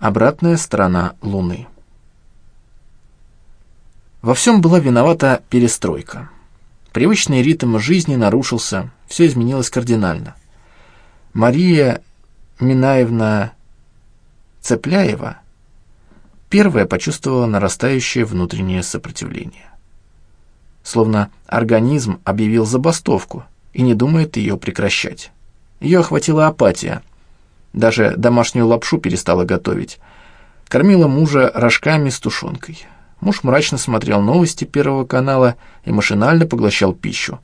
Обратная сторона Луны. Во всем была виновата перестройка. Привычный ритм жизни нарушился, все изменилось кардинально. Мария Минаевна Цепляева первая почувствовала нарастающее внутреннее сопротивление. Словно организм объявил забастовку и не думает ее прекращать. Ее охватила апатия. Даже домашнюю лапшу перестала готовить. Кормила мужа рожками с тушенкой. Муж мрачно смотрел новости Первого канала и машинально поглощал пищу.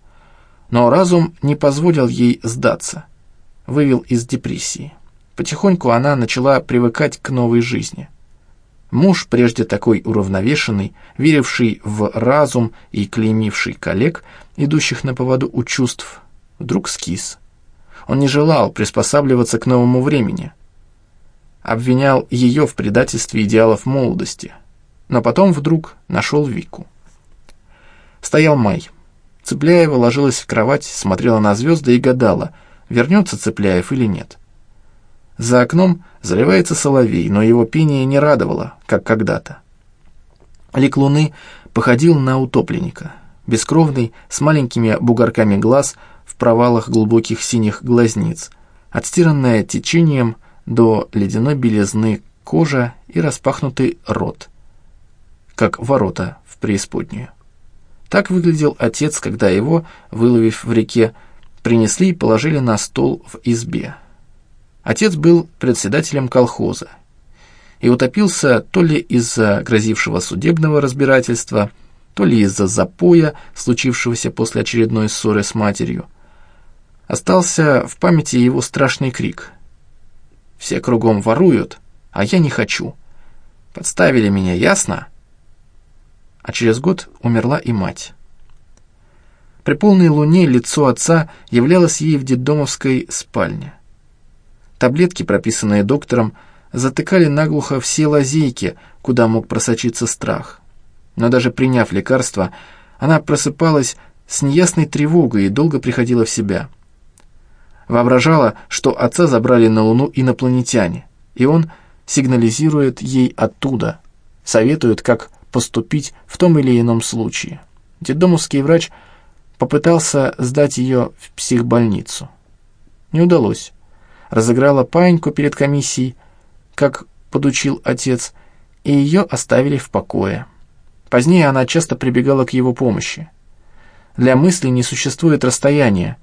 Но разум не позволил ей сдаться. Вывел из депрессии. Потихоньку она начала привыкать к новой жизни. Муж, прежде такой уравновешенный, веривший в разум и клеймивший коллег, идущих на поводу у чувств, вдруг скис. Он не желал приспосабливаться к новому времени. Обвинял ее в предательстве идеалов молодости. Но потом вдруг нашел Вику. Стоял май. Цепляева ложилась в кровать, смотрела на звезды и гадала, вернется Цепляев или нет. За окном заливается соловей, но его пение не радовало, как когда-то. Лик луны походил на утопленника, бескровный, с маленькими бугорками глаз в провалах глубоких синих глазниц, отстиранная течением до ледяной белизны кожа и распахнутый рот, как ворота в преисподнюю. Так выглядел отец, когда его, выловив в реке, принесли и положили на стол в избе. Отец был председателем колхоза и утопился то ли из-за грозившего судебного разбирательства, то ли из-за запоя, случившегося после очередной ссоры с матерью. Остался в памяти его страшный крик. «Все кругом воруют, а я не хочу. Подставили меня, ясно?» А через год умерла и мать. При полной луне лицо отца являлось ей в детдомовской спальне. Таблетки, прописанные доктором, затыкали наглухо все лазейки, куда мог просочиться страх. Но даже приняв лекарство, она просыпалась с неясной тревогой и долго приходила в себя. Воображала, что отца забрали на Луну инопланетяне, и он сигнализирует ей оттуда, советует, как поступить в том или ином случае. Дедомовский врач попытался сдать ее в психбольницу. Не удалось разыграла паиньку перед комиссией, как подучил отец, и ее оставили в покое. Позднее она часто прибегала к его помощи. Для мысли не существует расстояния,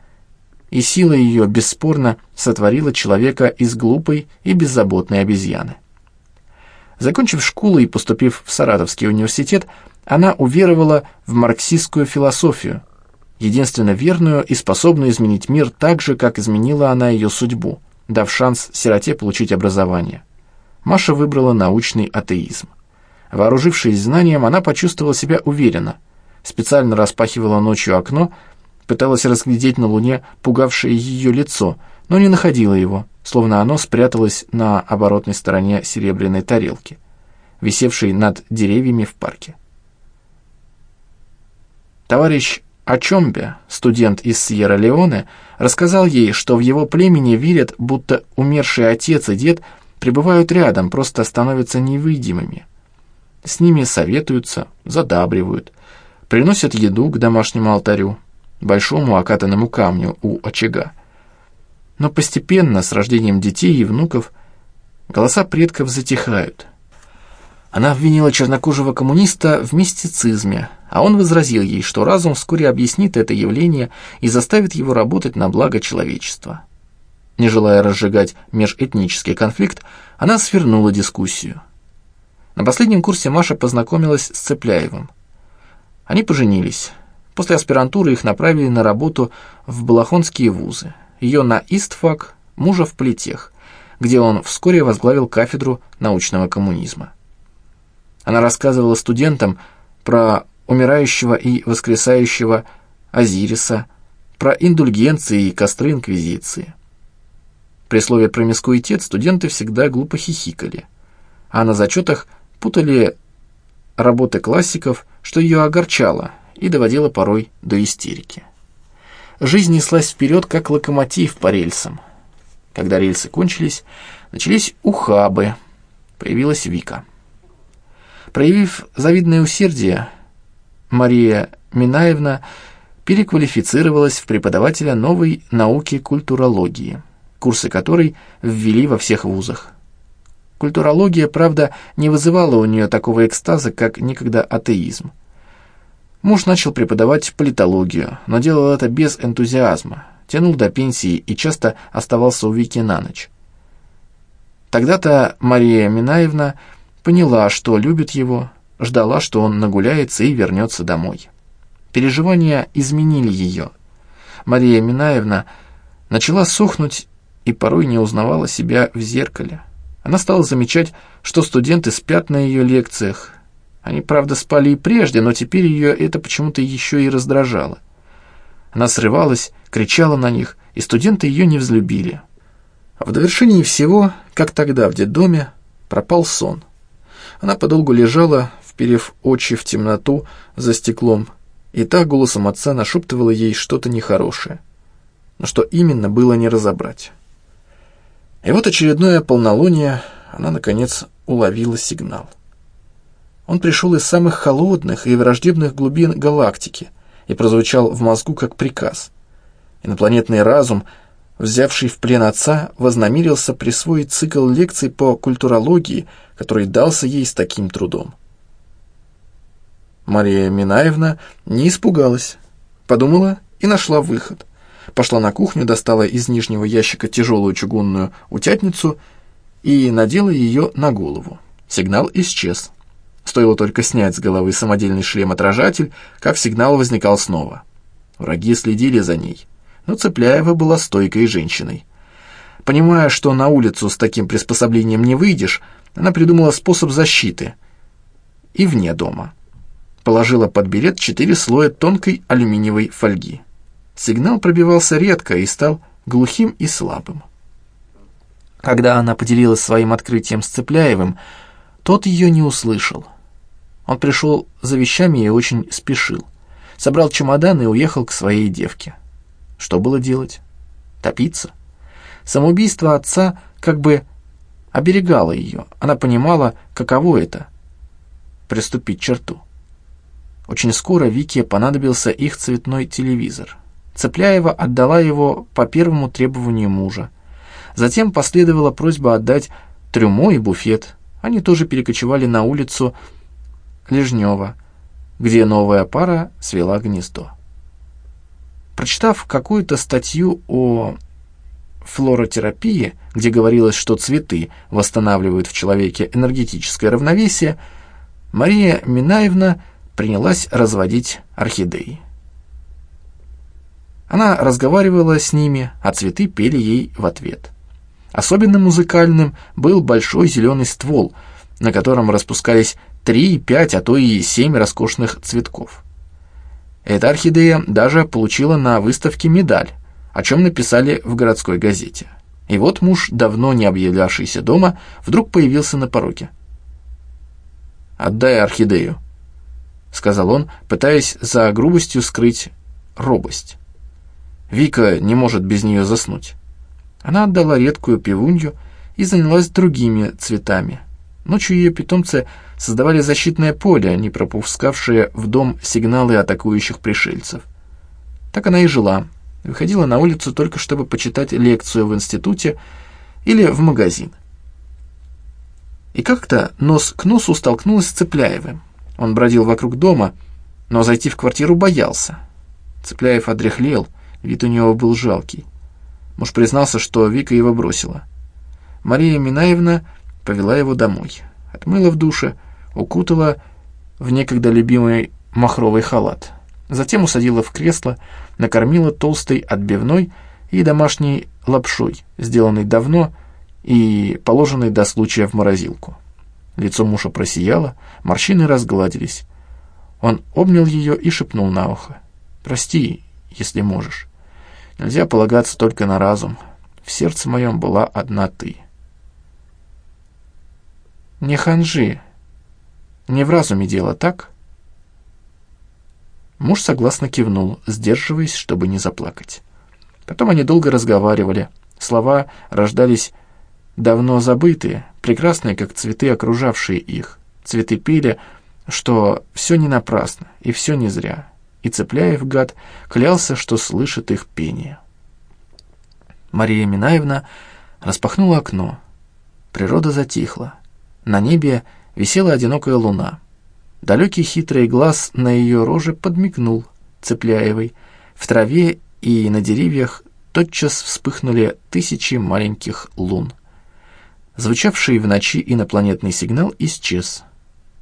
и сила ее бесспорно сотворила человека из глупой и беззаботной обезьяны. Закончив школу и поступив в Саратовский университет, она уверовала в марксистскую философию, единственно верную и способную изменить мир так же, как изменила она ее судьбу – дав шанс сироте получить образование. Маша выбрала научный атеизм. Вооружившись знанием, она почувствовала себя уверенно. Специально распахивала ночью окно, пыталась разглядеть на луне пугавшее ее лицо, но не находила его, словно оно спряталось на оборотной стороне серебряной тарелки, висевшей над деревьями в парке. Товарищ Ачомбе, студент из Сьерра-Леоне, рассказал ей, что в его племени верят, будто умерший отец и дед пребывают рядом, просто становятся невидимыми. С ними советуются, задабривают, приносят еду к домашнему алтарю, большому окатанному камню у очага. Но постепенно, с рождением детей и внуков, голоса предков затихают – она обвинила чернокожего коммуниста в мистицизме, а он возразил ей, что разум вскоре объяснит это явление и заставит его работать на благо человечества. Не желая разжигать межэтнический конфликт, она свернула дискуссию. На последнем курсе Маша познакомилась с Цепляевым. Они поженились. После аспирантуры их направили на работу в балахонские вузы. Ее на ИСТФАК, мужа в Политех, где он вскоре возглавил кафедру научного коммунизма. Она рассказывала студентам про умирающего и воскресающего Азириса, про индульгенции и костры Инквизиции. При слове «промискуитет» студенты всегда глупо хихикали, а на зачетах путали работы классиков, что ее огорчало и доводило порой до истерики. Жизнь неслась вперед, как локомотив по рельсам. Когда рельсы кончились, начались ухабы – появилась Вика. Проявив завидное усердие, Мария Минаевна переквалифицировалась в преподавателя новой науки культурологии, курсы которой ввели во всех вузах. Культурология, правда, не вызывала у нее такого экстаза, как никогда атеизм. Муж начал преподавать политологию, но делал это без энтузиазма, тянул до пенсии и часто оставался у Вики на ночь. Тогда-то Мария Минаевна поняла, что любит его, ждала, что он нагуляется и вернется домой. Переживания изменили ее. Мария Минаевна начала сохнуть и порой не узнавала себя в зеркале. Она стала замечать, что студенты спят на ее лекциях. Они, правда, спали и прежде, но теперь ее это почему-то еще и раздражало. Она срывалась, кричала на них, и студенты ее не взлюбили. В довершении всего, как тогда в детдоме, пропал сон. Она подолгу лежала, вперев очи в темноту за стеклом, и та голосом отца нашептывала ей что-то нехорошее. Но что именно, было не разобрать. И вот очередное полнолуние, она, наконец, уловила сигнал. Он пришел из самых холодных и враждебных глубин галактики и прозвучал в мозгу как приказ. Инопланетный разум, взявший в плен отца, вознамерился присвоить цикл лекций по культурологии, который дался ей с таким трудом. Мария Минаевна не испугалась, подумала и нашла выход. Пошла на кухню, достала из нижнего ящика тяжелую чугунную утятницу и надела ее на голову. Сигнал исчез. Стоило только снять с головы самодельный шлем-отражатель, как сигнал возникал снова. Враги следили за ней, но Цепляева была стойкой женщиной. Понимая, что на улицу с таким приспособлением не выйдешь, она придумала способ защиты и вне дома положила под берет четыре слоя тонкой алюминиевой фольги. Сигнал пробивался редко и стал глухим и слабым. Когда она поделилась своим открытием с Цепляевым, тот ее не услышал. Он пришел за вещами и очень спешил. Собрал чемодан и уехал к своей девке. Что было делать? Топиться? Самоубийство отца как бы оберегало ее. Она понимала, каково это — приступить черту. Очень скоро Вике понадобился их цветной телевизор. Цепляева отдала его по первому требованию мужа. Затем последовала просьба отдать трюмо и буфет. Они тоже перекочевали на улицу Лежнева, где новая пара свела гнездо. Прочитав какую-то статью о флоротерапии, где говорилось, что цветы восстанавливают в человеке энергетическое равновесие, Мария Минаевна принялась разводить орхидеи. Она разговаривала с ними, а цветы пели ей в ответ. Особенно музыкальным был большой зеленый ствол, на котором распускались три, пять, а то и семь роскошных цветков. Эта орхидея даже получила на выставке медаль, о чем написали в городской газете. И вот муж, давно не объявлявшийся дома, вдруг появился на пороге. «Отдай орхидею», — сказал он, пытаясь за грубостью скрыть робость. Вика не может без нее заснуть. Она отдала редкую пивунью и занялась другими цветами. Ночью ее питомцы создавали защитное поле, не пропускавшее в дом сигналы атакующих пришельцев. Так она и жила. Выходила на улицу только чтобы почитать лекцию в институте или в магазин. И как-то нос к носу столкнулась с Цепляевым. Он бродил вокруг дома, но зайти в квартиру боялся. Цепляев одряхлел, вид у него был жалкий. Муж признался, что Вика его бросила. Мария Минаевна повела его домой. Отмыла в душе, укутала в некогда любимый махровый халат. Затем усадила в кресло, накормила толстой отбивной и домашней лапшой, сделанной давно и положенной до случая в морозилку. Лицо мужа просияло, морщины разгладились. Он обнял ее и шепнул на ухо. «Прости, если можешь. Нельзя полагаться только на разум. В сердце моем была одна ты». «Не ханжи. Не в разуме дело, так?» Муж согласно кивнул, сдерживаясь, чтобы не заплакать. Потом они долго разговаривали. Слова рождались давно забытые, прекрасные, как цветы, окружавшие их. Цветы пели, что все не напрасно и все не зря. И Цепляев, гад, клялся, что слышит их пение. Мария Минаевна распахнула окно. Природа затихла. На небе висела одинокая луна. Далекий хитрый глаз на ее роже подмигнул Цепляевой. В траве и на деревьях тотчас вспыхнули тысячи маленьких лун. Звучавший в ночи инопланетный сигнал исчез.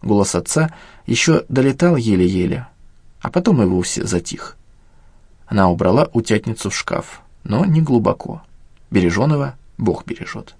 Голос отца еще долетал еле-еле, а потом и вовсе затих. Она убрала утятницу в шкаф, но не глубоко. Береженого Бог бережет.